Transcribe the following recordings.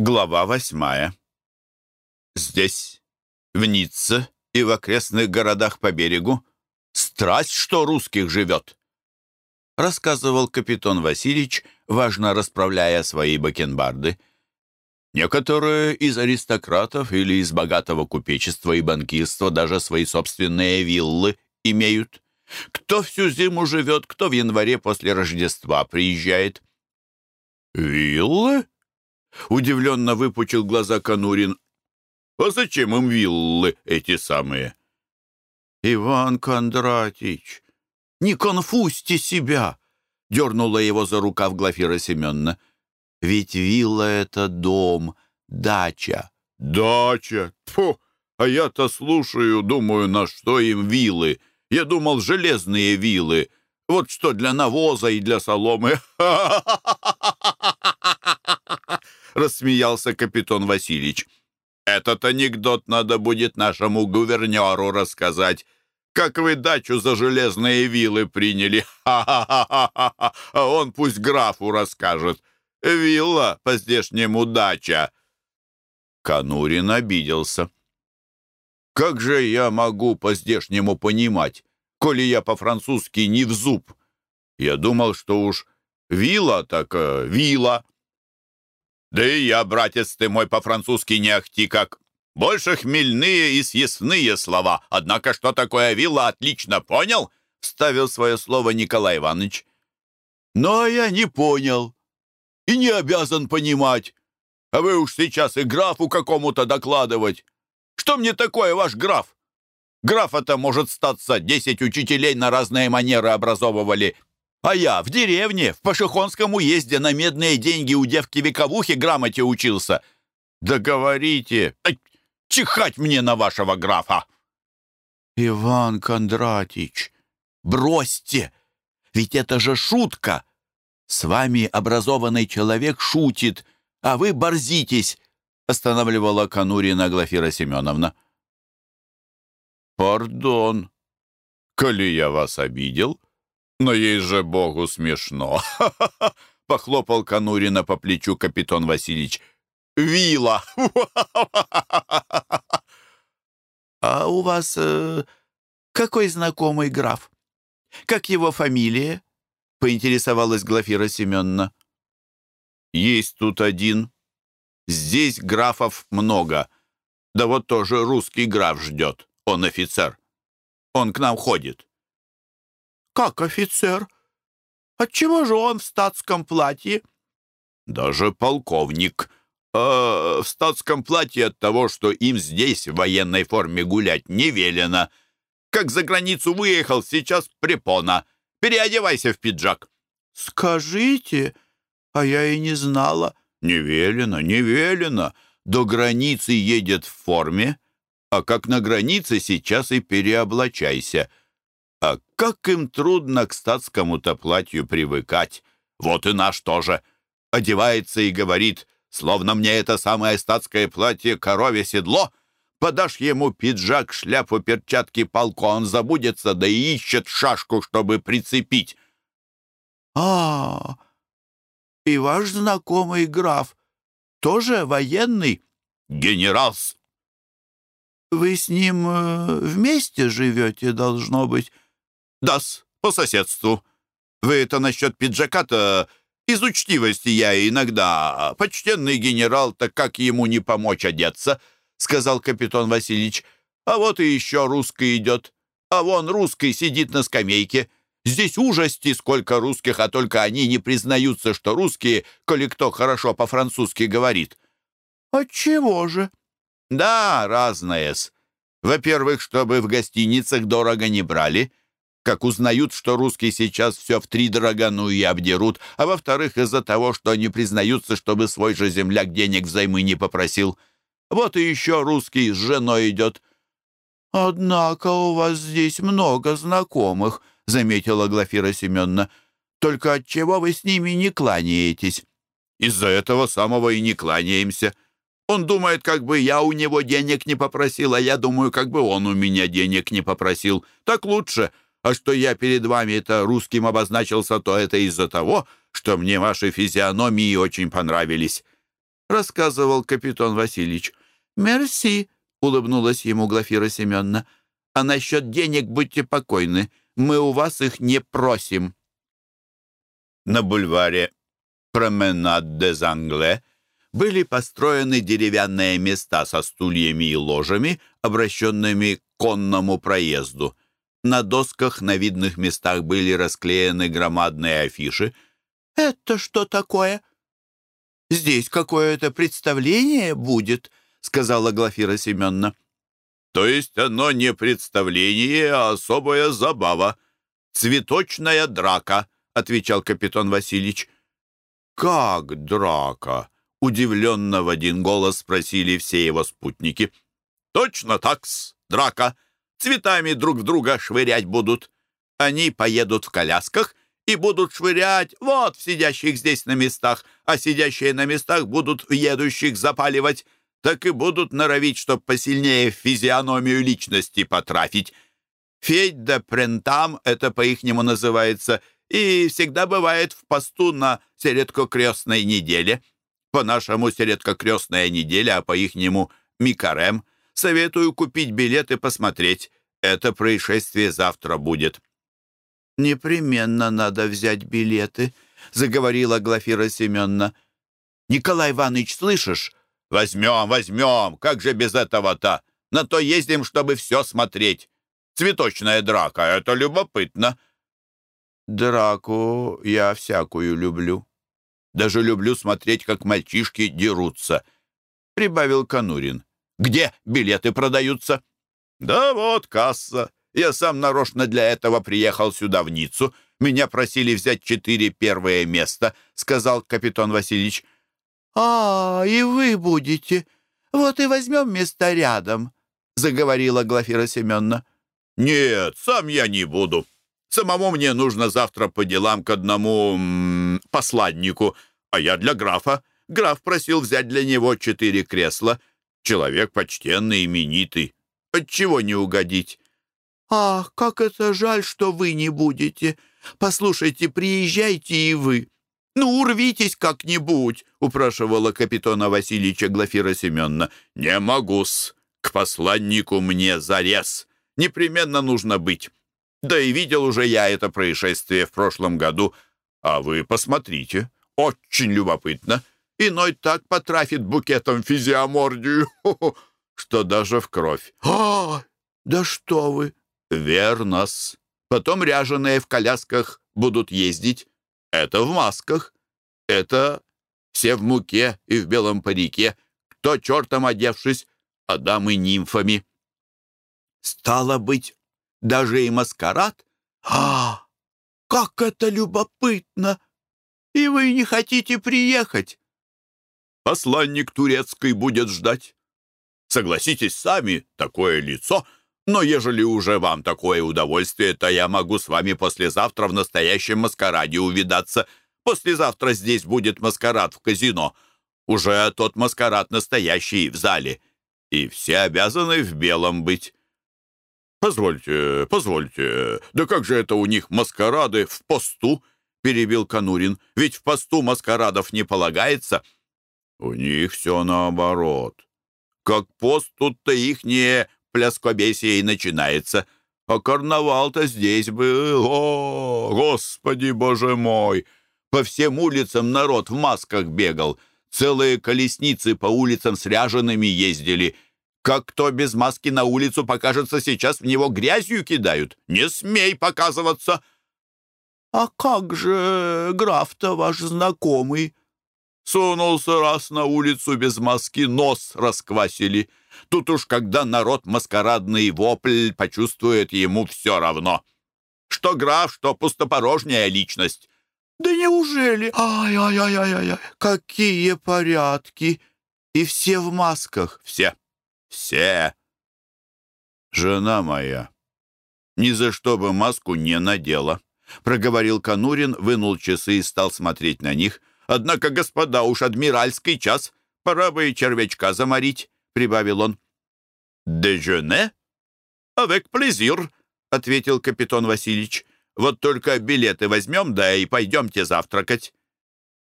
Глава восьмая. Здесь, в Ницце и в окрестных городах по берегу, страсть, что русских живет, рассказывал капитан Васильевич, важно расправляя свои бакенбарды. Некоторые из аристократов или из богатого купечества и банкирства даже свои собственные виллы имеют. Кто всю зиму живет, кто в январе после Рождества приезжает. «Виллы?» Удивленно выпучил глаза Конурин. «А зачем им виллы эти самые?» «Иван Кондратич, не конфузьте себя!» Дернула его за рукав Глафира Семеновна. «Ведь вилла — это дом, дача». «Дача? Фу! А я-то слушаю, думаю, на что им виллы. Я думал, железные виллы. Вот что для навоза и для соломы. рассмеялся капитан Васильевич. «Этот анекдот надо будет нашему гувернеру рассказать. Как вы дачу за железные вилы приняли? Ха-ха-ха-ха! Он пусть графу расскажет. Вилла по-здешнему дача». Конурин обиделся. «Как же я могу по-здешнему понимать, коли я по-французски не в зуб? Я думал, что уж вилла так э, вилла». Да и я, братец ты мой, по-французски не ахти как. Больше хмельные и съестные слова. Однако, что такое вилла, отлично понял?» — вставил свое слово Николай Иванович. «Но я не понял и не обязан понимать. А вы уж сейчас и графу какому-то докладывать. Что мне такое, ваш граф? Графа-то, может, статься, десять учителей на разные манеры образовывали. А я в деревне, в Пашихонском уезде на медные деньги у девки-вековухи грамоте учился. Да чихать мне на вашего графа!» «Иван Кондратич, бросьте! Ведь это же шутка! С вами образованный человек шутит, а вы борзитесь!» останавливала Конурина Глафира Семеновна. «Пардон, коли я вас обидел?» «Но ей же богу смешно!» — похлопал Конурина по плечу капитан Васильевич. «Вила!» «А у вас э, какой знакомый граф? Как его фамилия?» — поинтересовалась Глафира Семеновна. «Есть тут один. Здесь графов много. Да вот тоже русский граф ждет. Он офицер. Он к нам ходит». «Как офицер? Отчего же он в статском платье?» «Даже полковник. А в статском платье от того, что им здесь в военной форме гулять не велено. Как за границу выехал, сейчас препона. Переодевайся в пиджак». «Скажите, а я и не знала». «Не велено, не велено. До границы едет в форме, а как на границе сейчас и переоблачайся». А как им трудно к статскому-то платью привыкать. Вот и наш тоже. Одевается и говорит, словно мне это самое статское платье корове седло. Подашь ему пиджак, шляпу, перчатки, палку, он забудется, да и ищет шашку, чтобы прицепить. А, и ваш знакомый граф тоже военный? Генералс. Вы с ним э, вместе живете, должно быть? «Да-с, по соседству. Вы это насчет пиджака-то из учтивости я иногда. Почтенный генерал, так как ему не помочь одеться?» — сказал капитан Васильевич. «А вот и еще русский идет. А вон русский сидит на скамейке. Здесь ужасти, сколько русских, а только они не признаются, что русские, коли кто хорошо по-французски говорит». «Отчего же?» «Да, разное-с. Во-первых, чтобы в гостиницах дорого не брали» как узнают, что русские сейчас все в три дорогану и обдерут, а во-вторых, из-за того, что они признаются, чтобы свой же земляк денег взаймы не попросил. Вот и еще русский с женой идет. «Однако у вас здесь много знакомых», — заметила Глафира Семеновна. «Только отчего вы с ними не кланяетесь?» «Из-за этого самого и не кланяемся. Он думает, как бы я у него денег не попросил, а я думаю, как бы он у меня денег не попросил. Так лучше». А что я перед вами это русским обозначился, то это из-за того, что мне ваши физиономии очень понравились. — рассказывал капитан Васильевич. «Мерси», — улыбнулась ему Глафира Семеновна. «А насчет денег будьте покойны. Мы у вас их не просим». На бульваре Променад де Зангле были построены деревянные места со стульями и ложами, обращенными к конному проезду. На досках на видных местах были расклеены громадные афиши. «Это что такое?» «Здесь какое-то представление будет», — сказала Глафира Семеновна. «То есть оно не представление, а особая забава. Цветочная драка», — отвечал капитан Васильевич. «Как драка?» — удивленно в один голос спросили все его спутники. «Точно так-с, драка. Цветами друг в друга швырять будут. Они поедут в колясках и будут швырять вот в сидящих здесь на местах, а сидящие на местах будут в едущих запаливать. Так и будут норовить, чтоб посильнее физиономию личности потрафить. Федь да прентам, это по-ихнему называется — и всегда бывает в посту на середкокрестной неделе. По-нашему середкокрестная неделя, а по-ихнему Микарем. Советую купить билет и посмотреть. Это происшествие завтра будет». «Непременно надо взять билеты», — заговорила Глафира Семеновна. «Николай Иванович, слышишь?» «Возьмем, возьмем! Как же без этого-то? На то ездим, чтобы все смотреть. Цветочная драка — это любопытно. Драку я всякую люблю. Даже люблю смотреть, как мальчишки дерутся», — прибавил Конурин. «Где билеты продаются?» «Да вот касса. Я сам нарочно для этого приехал сюда, в Ниццу. Меня просили взять четыре первые места», — сказал капитан Васильевич. «А, и вы будете. Вот и возьмем место рядом», — заговорила Глафира Семеновна. «Нет, сам я не буду», Самому мне нужно завтра по делам к одному посладнику, а я для графа. Граф просил взять для него четыре кресла. Человек почтенный, именитый. Отчего не угодить? «Ах, как это жаль, что вы не будете! Послушайте, приезжайте и вы!» «Ну, урвитесь как-нибудь!» — упрашивала капитана Васильевича Глафира Семеновна. «Не могу-с! К посланнику мне зарез! Непременно нужно быть!» Да и видел уже я это происшествие в прошлом году. А вы посмотрите, очень любопытно. Иной так потрафит букетом физиомордию, что даже в кровь. А, да что вы! Верно-с. Потом ряженые в колясках будут ездить. Это в масках. Это все в муке и в белом парике. Кто чертом одевшись, а дамы нимфами. Стало быть, даже и маскарад? А, как это любопытно! И вы не хотите приехать? Посланник турецкий будет ждать. Согласитесь сами, такое лицо. Но ежели уже вам такое удовольствие, то я могу с вами послезавтра в настоящем маскараде увидаться. Послезавтра здесь будет маскарад в казино. Уже тот маскарад настоящий в зале. И все обязаны в белом быть. «Позвольте, позвольте, да как же это у них маскарады в посту?» — перебил Конурин. «Ведь в посту маскарадов не полагается». «У них все наоборот. Как пост, тут-то ихнее пляскобесие и начинается. А карнавал-то здесь был. О, господи, боже мой! По всем улицам народ в масках бегал. Целые колесницы по улицам с ряжеными ездили — как кто без маски на улицу покажется, сейчас в него грязью кидают. Не смей показываться!» «А как же граф-то ваш знакомый?» Сунулся раз на улицу без маски, нос расквасили. Тут уж, когда народ маскарадный вопль почувствует, ему все равно. Что граф, что пустопорожняя личность. «Да неужели? Ай-ай-ай-ай-ай! Какие порядки! И все в масках, все!» Все. Жена моя ни за что бы маску не надела. Проговорил Конурин, вынул часы и стал смотреть на них. Однако, господа, уж адмиральский час. Пора бы и червячка заморить, прибавил он. «Дежене?» «Авек плезир», — ответил капитан Васильевич. «Вот только билеты возьмем, да и пойдемте завтракать».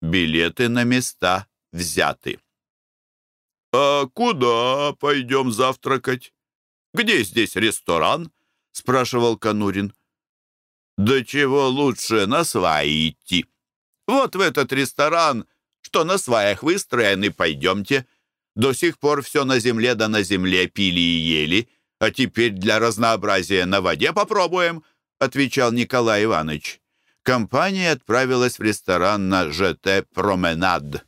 Билеты на места взяты. «А куда пойдем завтракать? Где здесь ресторан?» — спрашивал Конурин. «Да чего лучше на сваи идти. Вот в этот ресторан, что на сваях выстроены, пойдемте. До сих пор все на земле да на земле пили и ели, а теперь для разнообразия на воде попробуем», — отвечал Николай Иванович. Компания отправилась в ресторан на ЖТ «Променад».